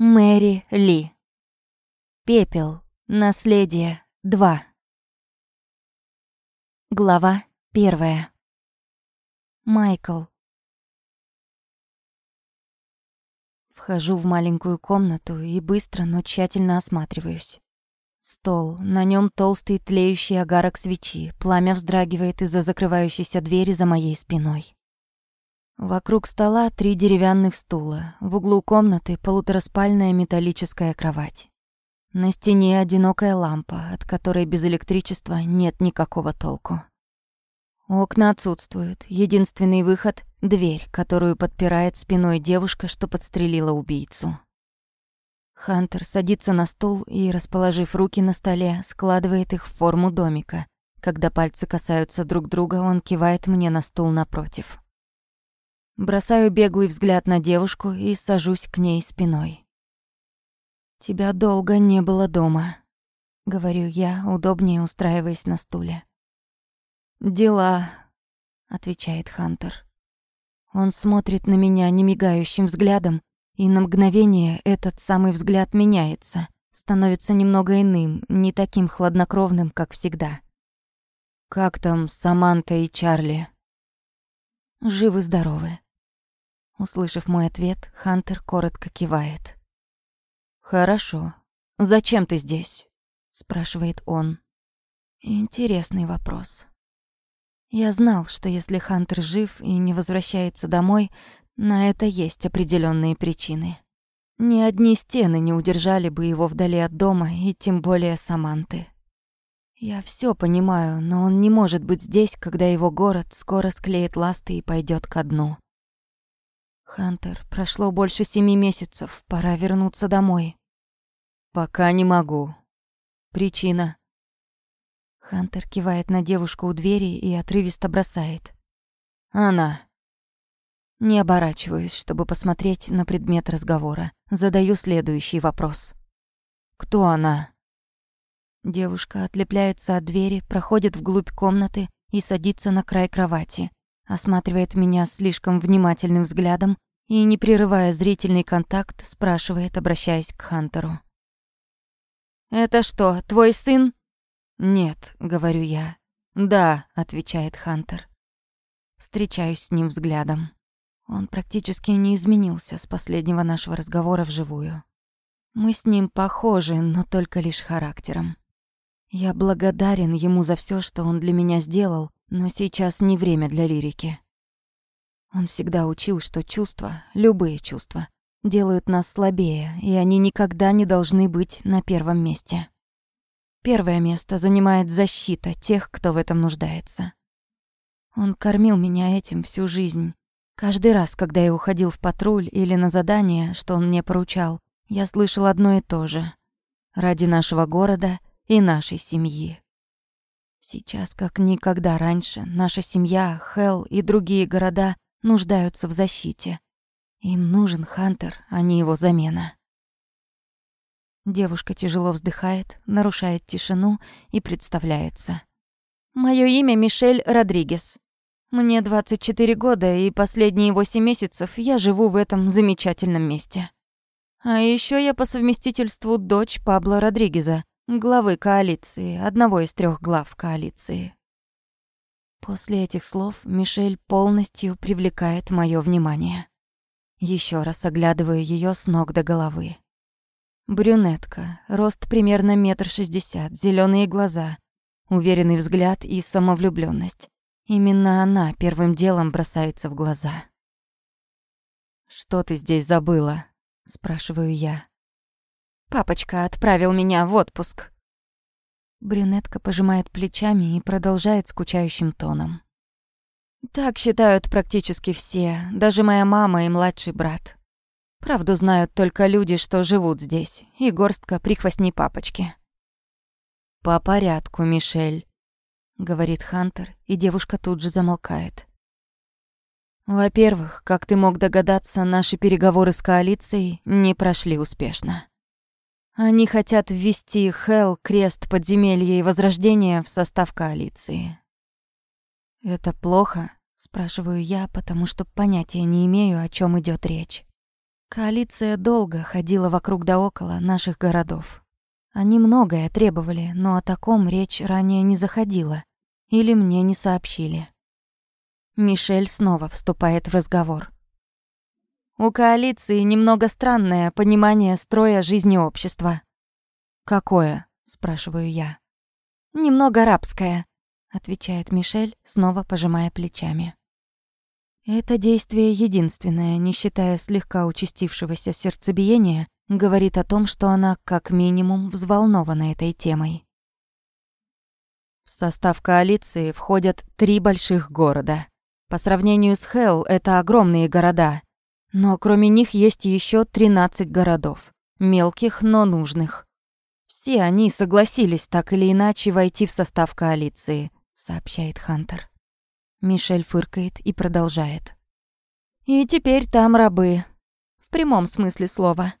Мэри Ли. Пепел. Наследие. 2. Глава первая. Майкл. Вхожу в маленькую комнату и быстро, но тщательно осматриваюсь. Стол, на нем толстый тлеющий огарок свечи, пламя вздрагивает из-за закрывающейся двери за моей спиной. Вокруг стола три деревянных стула, в углу комнаты полутораспальная металлическая кровать. На стене одинокая лампа, от которой без электричества нет никакого толку. Окна отсутствуют. Единственный выход — дверь, которую подпирает спиной девушка, что подстрелила убийцу. Хантер садится на стул и, расположив руки на столе, складывает их в форму домика. Когда пальцы касаются друг друга, он кивает мне на стул напротив. Бросаю беглый взгляд на девушку и сажусь к ней спиной. «Тебя долго не было дома», — говорю я, удобнее устраиваясь на стуле. «Дела», — отвечает Хантер. Он смотрит на меня немигающим взглядом, и на мгновение этот самый взгляд меняется, становится немного иным, не таким хладнокровным, как всегда. «Как там Саманта и Чарли?» «Живы-здоровы», Услышав мой ответ, Хантер коротко кивает. «Хорошо. Зачем ты здесь?» — спрашивает он. Интересный вопрос. Я знал, что если Хантер жив и не возвращается домой, на это есть определенные причины. Ни одни стены не удержали бы его вдали от дома, и тем более Саманты. Я все понимаю, но он не может быть здесь, когда его город скоро склеит ласты и пойдет ко дну. «Хантер, прошло больше семи месяцев, пора вернуться домой». «Пока не могу. Причина?» Хантер кивает на девушку у двери и отрывисто бросает. «Она». Не оборачиваюсь, чтобы посмотреть на предмет разговора. Задаю следующий вопрос. «Кто она?» Девушка отлепляется от двери, проходит вглубь комнаты и садится на край кровати осматривает меня слишком внимательным взглядом и, не прерывая зрительный контакт, спрашивает, обращаясь к Хантеру. «Это что, твой сын?» «Нет», — говорю я. «Да», — отвечает Хантер. Встречаюсь с ним взглядом. Он практически не изменился с последнего нашего разговора вживую. Мы с ним похожи, но только лишь характером. Я благодарен ему за все, что он для меня сделал, но сейчас не время для лирики. Он всегда учил, что чувства, любые чувства, делают нас слабее, и они никогда не должны быть на первом месте. Первое место занимает защита тех, кто в этом нуждается. Он кормил меня этим всю жизнь. Каждый раз, когда я уходил в патруль или на задание, что он мне поручал, я слышал одно и то же. Ради нашего города и нашей семьи. Сейчас, как никогда раньше, наша семья, Хелл и другие города нуждаются в защите. Им нужен Хантер, а не его замена. Девушка тяжело вздыхает, нарушает тишину и представляется. Моё имя Мишель Родригес. Мне 24 года, и последние 8 месяцев я живу в этом замечательном месте. А ещё я по совместительству дочь Пабло Родригеза, главы коалиции, одного из трех глав коалиции. После этих слов Мишель полностью привлекает мое внимание. Еще раз оглядываю ее с ног до головы. Брюнетка, рост примерно метр шестьдесят, зеленые глаза, уверенный взгляд и самовлюбленность. Именно она первым делом бросается в глаза. «Что ты здесь забыла?» — спрашиваю я. Папочка отправил меня в отпуск». Брюнетка пожимает плечами и продолжает скучающим тоном. «Так считают практически все, даже моя мама и младший брат. Правду знают только люди, что живут здесь, и горстка прихвостней папочки». «По порядку, Мишель», — говорит Хантер, и девушка тут же замолкает. «Во-первых, как ты мог догадаться, наши переговоры с коалицией не прошли успешно. Они хотят ввести Хелл, Крест, Подземелье и Возрождение в состав коалиции. «Это плохо?» — спрашиваю я, потому что понятия не имею, о чем идет речь. Коалиция долго ходила вокруг да около наших городов. Они многое требовали, но о таком речь ранее не заходила. Или мне не сообщили. Мишель снова вступает в разговор. У коалиции немного странное понимание строя жизни общества. «Какое?» — спрашиваю я. «Немного рабское», — отвечает Мишель, снова пожимая плечами. Это действие единственное, не считая слегка участившегося сердцебиения, говорит о том, что она как минимум взволнована этой темой. В состав коалиции входят три больших города. По сравнению с Хелл, это огромные города, но кроме них есть еще 13 городов. Мелких, но нужных. Все они согласились так или иначе войти в состав коалиции, сообщает Хантер. Мишель фыркает и продолжает. И теперь там рабы. В прямом смысле слова.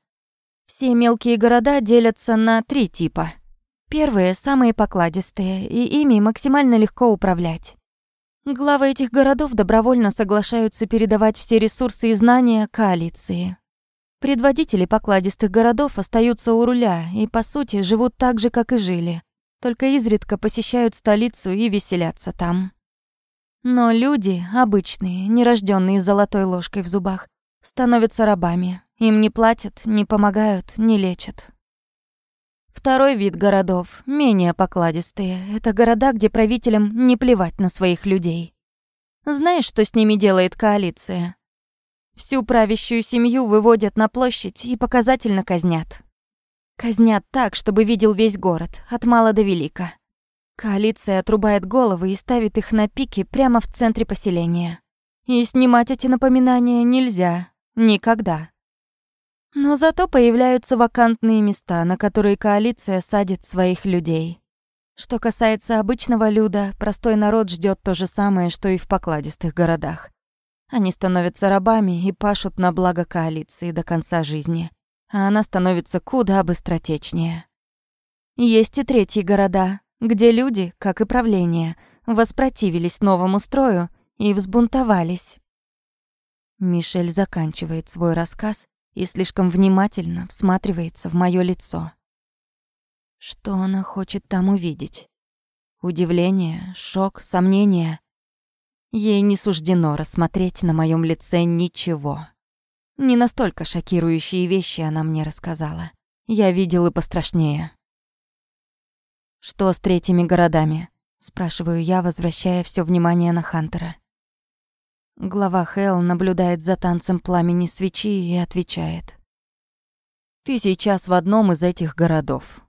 Все мелкие города делятся на три типа. Первые – самые покладистые, и ими максимально легко управлять. Главы этих городов добровольно соглашаются передавать все ресурсы и знания коалиции. Предводители покладистых городов остаются у руля и, по сути, живут так же, как и жили, только изредка посещают столицу и веселятся там. Но люди, обычные, нерожденные с золотой ложкой в зубах, становятся рабами. Им не платят, не помогают, не лечат. Второй вид городов, менее покладистые, это города, где правителям не плевать на своих людей. Знаешь, что с ними делает коалиция? Всю правящую семью выводят на площадь и показательно казнят. Казнят так, чтобы видел весь город, от мала до велика. Коалиция отрубает головы и ставит их на пике прямо в центре поселения. И снимать эти напоминания нельзя. Никогда. Но зато появляются вакантные места, на которые коалиция садит своих людей. Что касается обычного люда, простой народ ждет то же самое, что и в покладистых городах. Они становятся рабами и пашут на благо коалиции до конца жизни, а она становится куда быстротечнее. Есть и третьи города, где люди, как и правление, воспротивились новому строю и взбунтовались. Мишель заканчивает свой рассказ и слишком внимательно всматривается в моё лицо. Что она хочет там увидеть? Удивление, шок, сомнение. Ей не суждено рассмотреть на моем лице ничего. Не настолько шокирующие вещи она мне рассказала. Я видел и пострашнее. «Что с третьими городами?» — спрашиваю я, возвращая все внимание на Хантера. Глава Хелл наблюдает за танцем пламени свечи и отвечает. «Ты сейчас в одном из этих городов.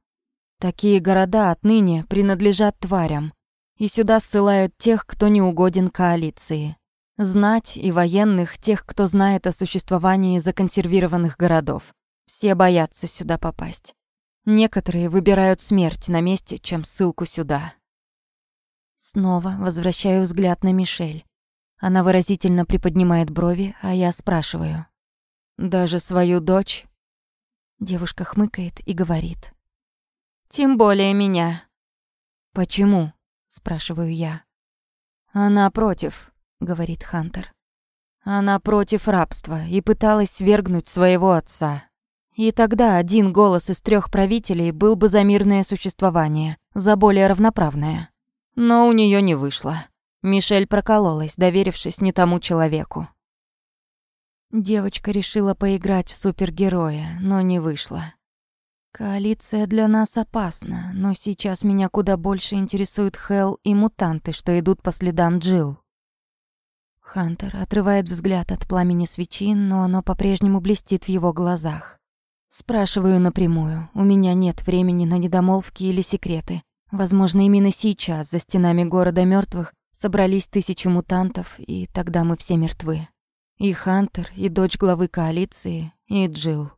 Такие города отныне принадлежат тварям, и сюда ссылают тех, кто не угоден коалиции. Знать и военных, тех, кто знает о существовании законсервированных городов. Все боятся сюда попасть. Некоторые выбирают смерть на месте, чем ссылку сюда». Снова возвращаю взгляд на Мишель. Она выразительно приподнимает брови, а я спрашиваю. «Даже свою дочь?» Девушка хмыкает и говорит. «Тем более меня». «Почему?» — спрашиваю я. «Она против», — говорит Хантер. «Она против рабства и пыталась свергнуть своего отца. И тогда один голос из трех правителей был бы за мирное существование, за более равноправное. Но у нее не вышло. Мишель прокололась, доверившись не тому человеку. Девочка решила поиграть в супергероя, но не вышло. Коалиция для нас опасна, но сейчас меня куда больше интересуют Хелл и мутанты, что идут по следам Джилл. Хантер отрывает взгляд от пламени свечи, но оно по-прежнему блестит в его глазах. Спрашиваю напрямую, у меня нет времени на недомолвки или секреты. Возможно, именно сейчас за стенами города мертвых Собрались тысячи мутантов, и тогда мы все мертвы. И Хантер, и дочь главы коалиции, и Джилл.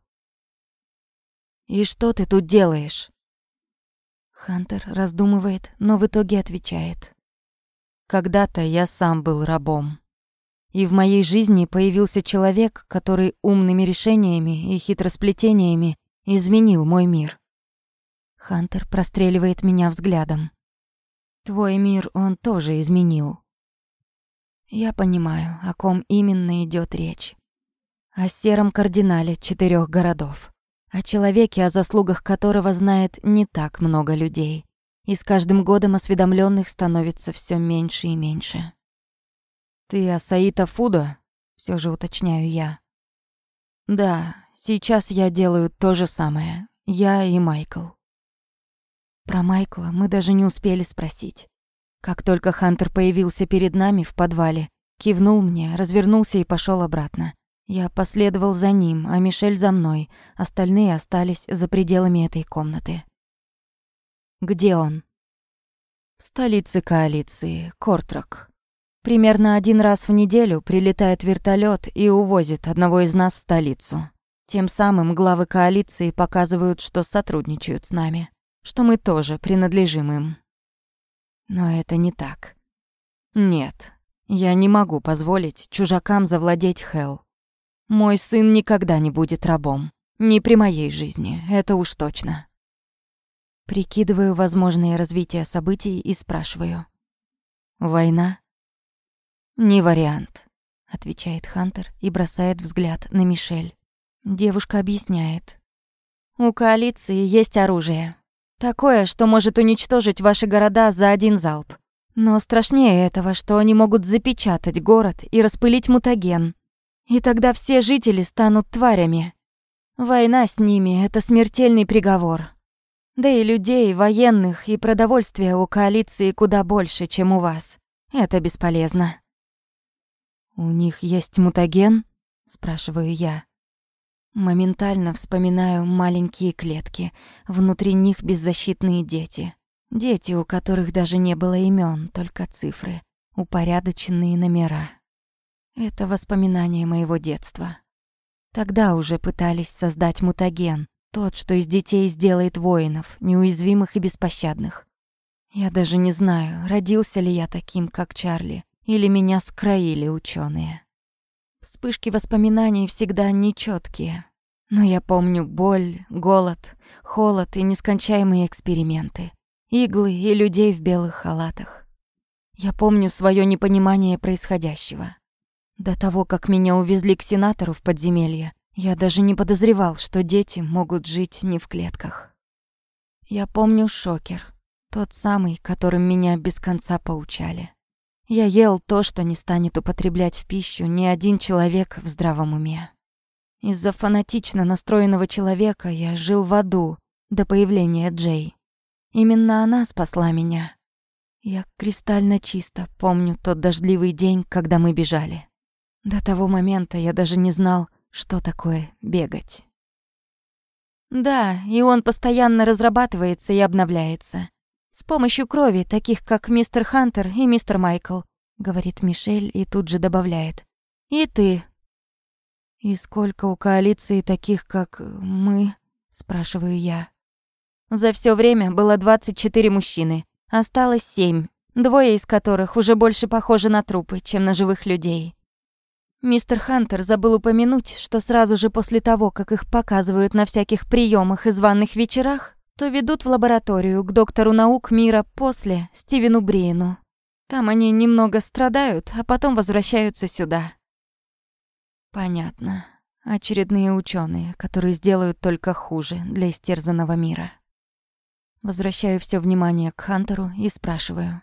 «И что ты тут делаешь?» Хантер раздумывает, но в итоге отвечает. «Когда-то я сам был рабом. И в моей жизни появился человек, который умными решениями и хитросплетениями изменил мой мир». Хантер простреливает меня взглядом. Твой мир он тоже изменил. Я понимаю, о ком именно идет речь. о сером кардинале четырех городов, о человеке, о заслугах которого знает не так много людей. И с каждым годом осведомленных становится все меньше и меньше. «Ты о Саита Фудо?» — все же уточняю я. «Да, сейчас я делаю то же самое. Я и Майкл». Про Майкла мы даже не успели спросить. Как только Хантер появился перед нами в подвале, кивнул мне, развернулся и пошел обратно. Я последовал за ним, а Мишель за мной. Остальные остались за пределами этой комнаты. «Где он?» «В столице коалиции, Кортрак. Примерно один раз в неделю прилетает вертолет и увозит одного из нас в столицу. Тем самым главы коалиции показывают, что сотрудничают с нами, что мы тоже принадлежим им. Но это не так. Нет, я не могу позволить чужакам завладеть Хелл. Мой сын никогда не будет рабом. Не при моей жизни, это уж точно. Прикидываю возможные развития событий и спрашиваю. «Война?» «Не вариант», — отвечает Хантер и бросает взгляд на Мишель. Девушка объясняет. «У коалиции есть оружие. Такое, что может уничтожить ваши города за один залп. Но страшнее этого, что они могут запечатать город и распылить мутаген. И тогда все жители станут тварями. Война с ними — это смертельный приговор. Да и людей, военных и продовольствия у коалиции куда больше, чем у вас. Это бесполезно. «У них есть мутаген?» — спрашиваю я. Моментально вспоминаю маленькие клетки, внутри них беззащитные дети. Дети, у которых даже не было имен, только цифры, упорядоченные номера. Это воспоминания моего детства. Тогда уже пытались создать мутаген, тот, что из детей сделает воинов, неуязвимых и беспощадных. Я даже не знаю, родился ли я таким, как Чарли, или меня скроили ученые. Вспышки воспоминаний всегда нечеткие, но я помню боль, голод, холод и нескончаемые эксперименты, иглы и людей в белых халатах. Я помню свое непонимание происходящего. До того, как меня увезли к сенатору в подземелье, я даже не подозревал, что дети могут жить не в клетках. Я помню шокер, тот самый, которым меня без конца поучали. Я ел то, что не станет употреблять в пищу ни один человек в здравом уме. Из-за фанатично настроенного человека я жил в аду до появления Джей. Именно она спасла меня. Я кристально чисто помню тот дождливый день, когда мы бежали. До того момента я даже не знал, что такое бегать. Да, и он постоянно разрабатывается и обновляется. «С помощью крови, таких как мистер Хантер и мистер Майкл», — говорит Мишель и тут же добавляет. «И ты». «И сколько у коалиции таких, как мы?» — спрашиваю я. За все время было 24 мужчины. Осталось семь, двое из которых уже больше похожи на трупы, чем на живых людей. Мистер Хантер забыл упомянуть, что сразу же после того, как их показывают на всяких приемах и званых вечерах, то ведут в лабораторию к доктору наук мира после, Стивену Бриену. Там они немного страдают, а потом возвращаются сюда. Понятно. Очередные ученые, которые сделают только хуже для истерзанного мира. Возвращаю все внимание к Хантеру и спрашиваю.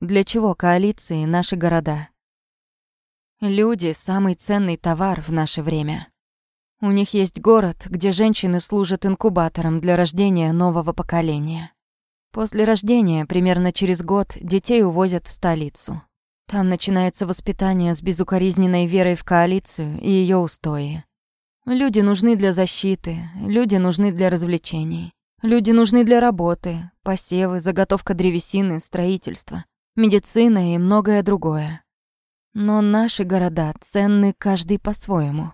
Для чего коалиции наши города? Люди — самый ценный товар в наше время. У них есть город, где женщины служат инкубатором для рождения нового поколения. После рождения, примерно через год, детей увозят в столицу. Там начинается воспитание с безукоризненной верой в коалицию и ее устои. Люди нужны для защиты, люди нужны для развлечений. Люди нужны для работы, посевы, заготовка древесины, строительство, медицина и многое другое. Но наши города ценны каждый по-своему.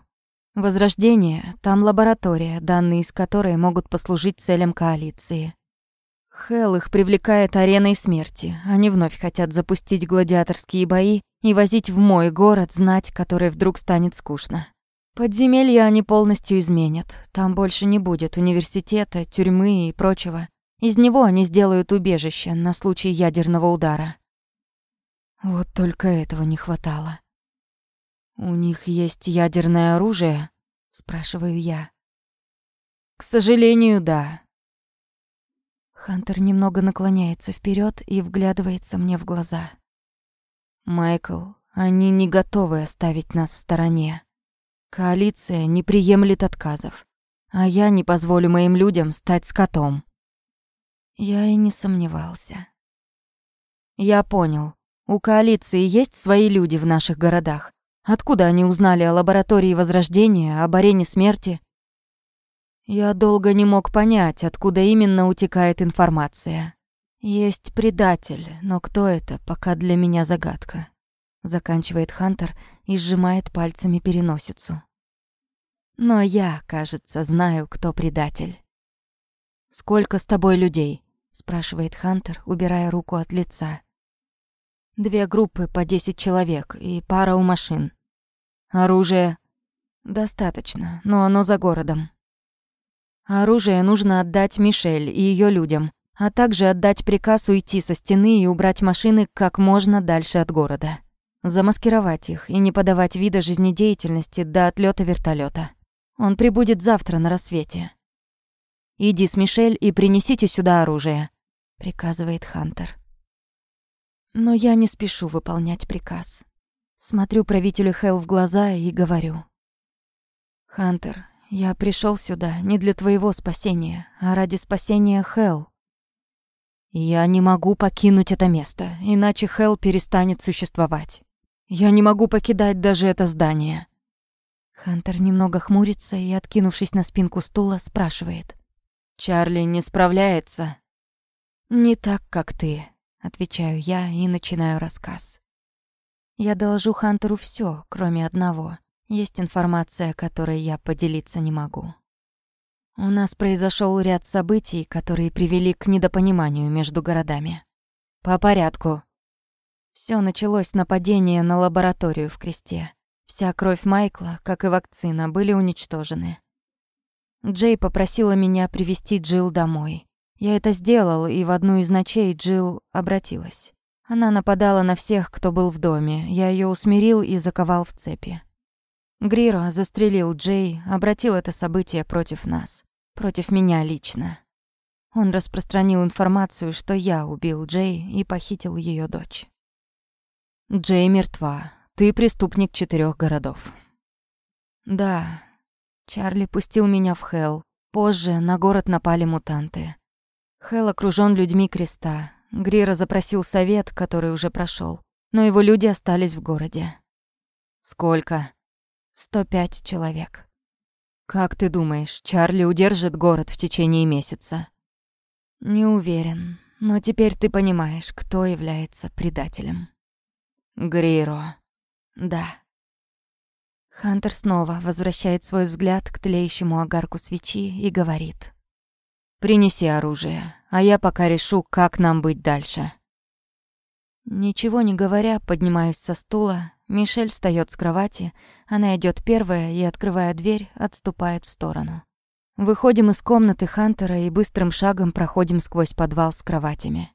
Возрождение — там лаборатория, данные из которой могут послужить целям коалиции. Хелл их привлекает ареной смерти. Они вновь хотят запустить гладиаторские бои и возить в мой город знать, который вдруг станет скучно. Подземелья они полностью изменят. Там больше не будет университета, тюрьмы и прочего. Из него они сделают убежище на случай ядерного удара. Вот только этого не хватало. «У них есть ядерное оружие?» — спрашиваю я. «К сожалению, да». Хантер немного наклоняется вперед и вглядывается мне в глаза. «Майкл, они не готовы оставить нас в стороне. Коалиция не приемлет отказов, а я не позволю моим людям стать скотом». Я и не сомневался. Я понял. У коалиции есть свои люди в наших городах. Откуда они узнали о лаборатории Возрождения, об арене смерти? Я долго не мог понять, откуда именно утекает информация. Есть предатель, но кто это, пока для меня загадка. Заканчивает Хантер и сжимает пальцами переносицу. Но я, кажется, знаю, кто предатель. «Сколько с тобой людей?» — спрашивает Хантер, убирая руку от лица. «Две группы по десять человек и пара у машин. Оружие?» «Достаточно, но оно за городом». «Оружие нужно отдать Мишель и ее людям, а также отдать приказ уйти со стены и убрать машины как можно дальше от города. Замаскировать их и не подавать вида жизнедеятельности до отлета вертолета. Он прибудет завтра на рассвете. «Иди с Мишель и принесите сюда оружие», — приказывает Хантер. Но я не спешу выполнять приказ. Смотрю правителю Хелл в глаза и говорю. «Хантер, я пришел сюда не для твоего спасения, а ради спасения Хелл. Я не могу покинуть это место, иначе Хелл перестанет существовать. Я не могу покидать даже это здание». Хантер немного хмурится и, откинувшись на спинку стула, спрашивает. Чарли не справляется. Не так, как ты, отвечаю я и начинаю рассказ. Я доложу Хантеру все, кроме одного. Есть информация, которой я поделиться не могу. У нас произошел ряд событий, которые привели к недопониманию между городами. По порядку. Все началось с нападения на лабораторию в Кресте. Вся кровь Майкла, как и вакцина, были уничтожены. Джей попросила меня привести Джилл домой. Я это сделал, и в одну из ночей Джилл обратилась. Она нападала на всех, кто был в доме. Я ее усмирил и заковал в цепи. Гриро застрелил Джей, обратил это событие против нас. Против меня лично. Он распространил информацию, что я убил Джей и похитил ее дочь. Джей мертва. Ты преступник четырех городов. Да, Чарли пустил меня в Хелл. Позже на город напали мутанты. Хелл окружён людьми креста. Грира запросил совет, который уже прошёл, но его люди остались в городе. Сколько? 105 человек. Как ты думаешь, Чарли удержит город в течение месяца? Не уверен, но теперь ты понимаешь, кто является предателем. Гриро. Да. Хантер снова возвращает свой взгляд к тлеющему огарку свечи и говорит. «Принеси оружие, а я пока решу, как нам быть дальше». Ничего не говоря, поднимаюсь со стула. Мишель встает с кровати. Она идет первая и, открывая дверь, отступает в сторону. Выходим из комнаты Хантера и быстрым шагом проходим сквозь подвал с кроватями.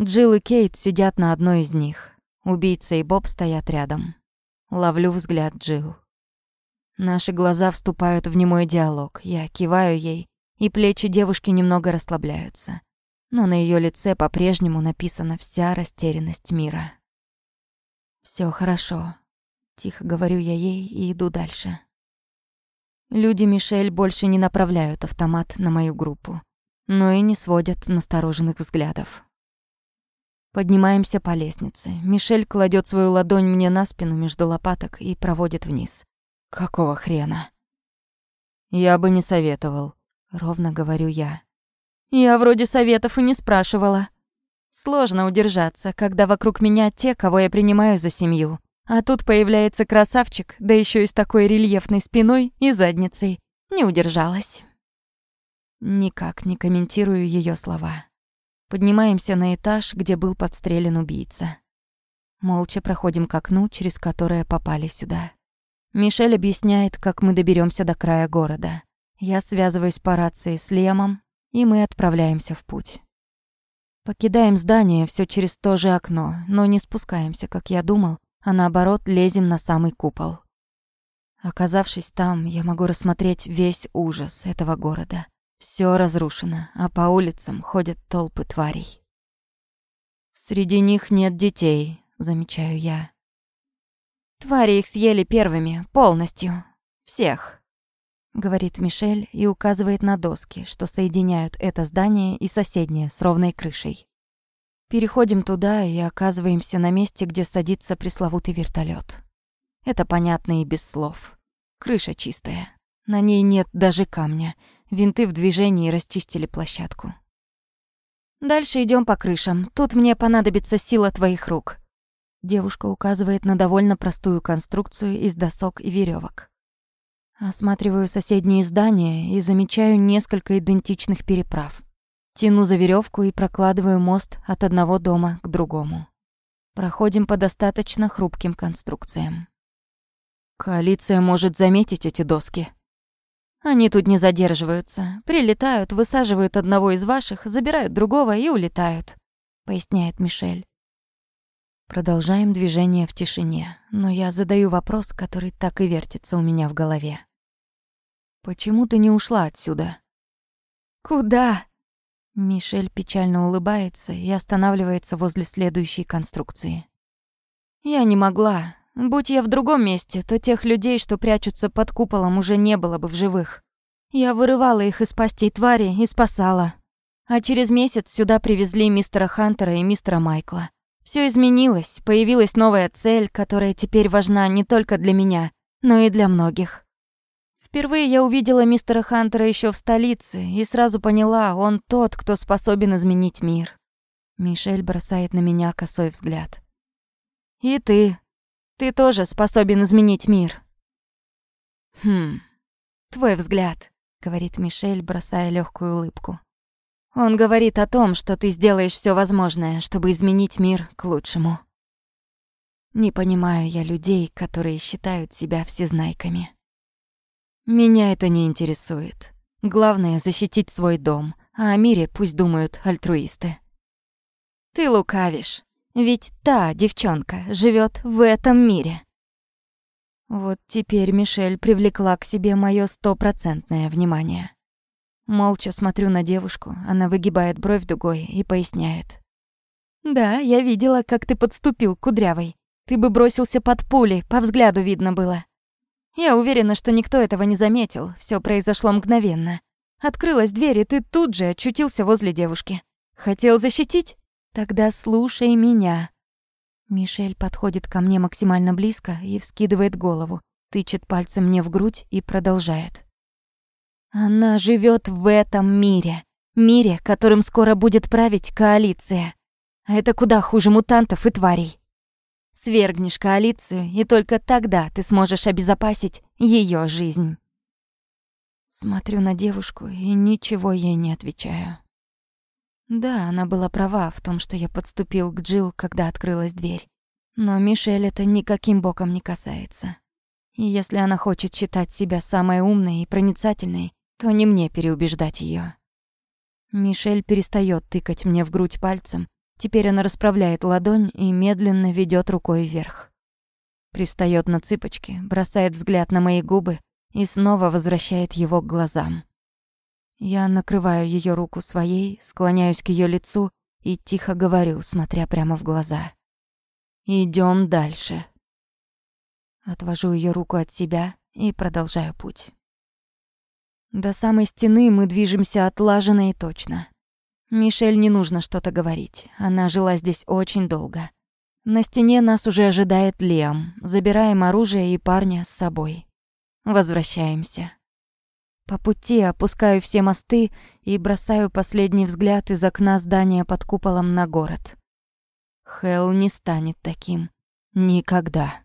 Джилл и Кейт сидят на одной из них. Убийца и Боб стоят рядом. Ловлю взгляд Джилл. Наши глаза вступают в немой диалог. Я киваю ей, и плечи девушки немного расслабляются. Но на ее лице по-прежнему написана вся растерянность мира. Все хорошо», — тихо говорю я ей и иду дальше. Люди Мишель больше не направляют автомат на мою группу, но и не сводят настороженных взглядов. Поднимаемся по лестнице. Мишель кладет свою ладонь мне на спину между лопаток и проводит вниз. Какого хрена? Я бы не советовал, ровно говорю я. Я вроде советов и не спрашивала. Сложно удержаться, когда вокруг меня те, кого я принимаю за семью. А тут появляется красавчик, да еще и с такой рельефной спиной и задницей. Не удержалась. Никак не комментирую ее слова. Поднимаемся на этаж, где был подстрелен убийца. Молча проходим к окну, через которое попали сюда. Мишель объясняет, как мы доберемся до края города. Я связываюсь по рации с Лемом, и мы отправляемся в путь. Покидаем здание все через то же окно, но не спускаемся, как я думал, а наоборот лезем на самый купол. Оказавшись там, я могу рассмотреть весь ужас этого города. Все разрушено, а по улицам ходят толпы тварей. Среди них нет детей, замечаю я. Твари их съели первыми, полностью. Всех. Говорит Мишель и указывает на доски, что соединяют это здание и соседнее с ровной крышей. Переходим туда и оказываемся на месте, где садится пресловутый вертолет. Это понятно и без слов. Крыша чистая. На ней нет даже камня. Винты в движении расчистили площадку. Дальше идем по крышам. Тут мне понадобится сила твоих рук. Девушка указывает на довольно простую конструкцию из досок и веревок. Осматриваю соседние здания и замечаю несколько идентичных переправ. Тяну за веревку и прокладываю мост от одного дома к другому. Проходим по достаточно хрупким конструкциям. Коалиция может заметить эти доски. Они тут не задерживаются. Прилетают, высаживают одного из ваших, забирают другого и улетают, поясняет Мишель. Продолжаем движение в тишине, но я задаю вопрос, который так и вертится у меня в голове. Почему ты не ушла отсюда? Куда? Мишель печально улыбается и останавливается возле следующей конструкции. Я не могла. Будь я в другом месте, то тех людей, что прячутся под куполом, уже не было бы в живых. Я вырывала их из пастей твари и спасала. А через месяц сюда привезли мистера Хантера и мистера Майкла. Все изменилось, появилась новая цель, которая теперь важна не только для меня, но и для многих. Впервые я увидела мистера Хантера еще в столице и сразу поняла, он тот, кто способен изменить мир. Мишель бросает на меня косой взгляд. «И ты», ты тоже способен изменить мир. Хм. Твой взгляд, говорит Мишель, бросая легкую улыбку. Он говорит о том, что ты сделаешь все возможное, чтобы изменить мир к лучшему. Не понимаю я людей, которые считают себя всезнайками. Меня это не интересует. Главное защитить свой дом, а о мире пусть думают альтруисты. Ты лукавишь. Ведь та девчонка живет в этом мире. Вот теперь Мишель привлекла к себе моё стопроцентное внимание. Молча смотрю на девушку, она выгибает бровь дугой и поясняет. «Да, я видела, как ты подступил к Кудрявой. Ты бы бросился под пули, по взгляду видно было. Я уверена, что никто этого не заметил, всё произошло мгновенно. Открылась дверь, и ты тут же очутился возле девушки. Хотел защитить? Тогда слушай меня. Мишель подходит ко мне максимально близко и вскидывает голову, тычет пальцем мне в грудь и продолжает. Она живет в этом мире. Мире, которым скоро будет править коалиция. А это куда хуже мутантов и тварей. Свергнешь коалицию, и только тогда ты сможешь обезопасить ее жизнь. Смотрю на девушку и ничего ей не отвечаю. Да, она была права в том, что я подступил к Джилл, когда открылась дверь. Но Мишель это никаким боком не касается. И если она хочет считать себя самой умной и проницательной, то не мне переубеждать ее. Мишель перестает тыкать мне в грудь пальцем. Теперь она расправляет ладонь и медленно ведет рукой вверх. Привстает на цыпочки, бросает взгляд на мои губы и снова возвращает его к глазам. Я накрываю ее руку своей, склоняюсь к ее лицу и тихо говорю, смотря прямо в глаза. Идем дальше. Отвожу ее руку от себя и продолжаю путь. До самой стены мы движемся отлаженно и точно. Мишель не нужно что-то говорить, она жила здесь очень долго. На стене нас уже ожидает Лиам, забираем оружие и парня с собой. Возвращаемся. По пути опускаю все мосты и бросаю последний взгляд из окна здания под куполом на город. Хелл не станет таким. Никогда.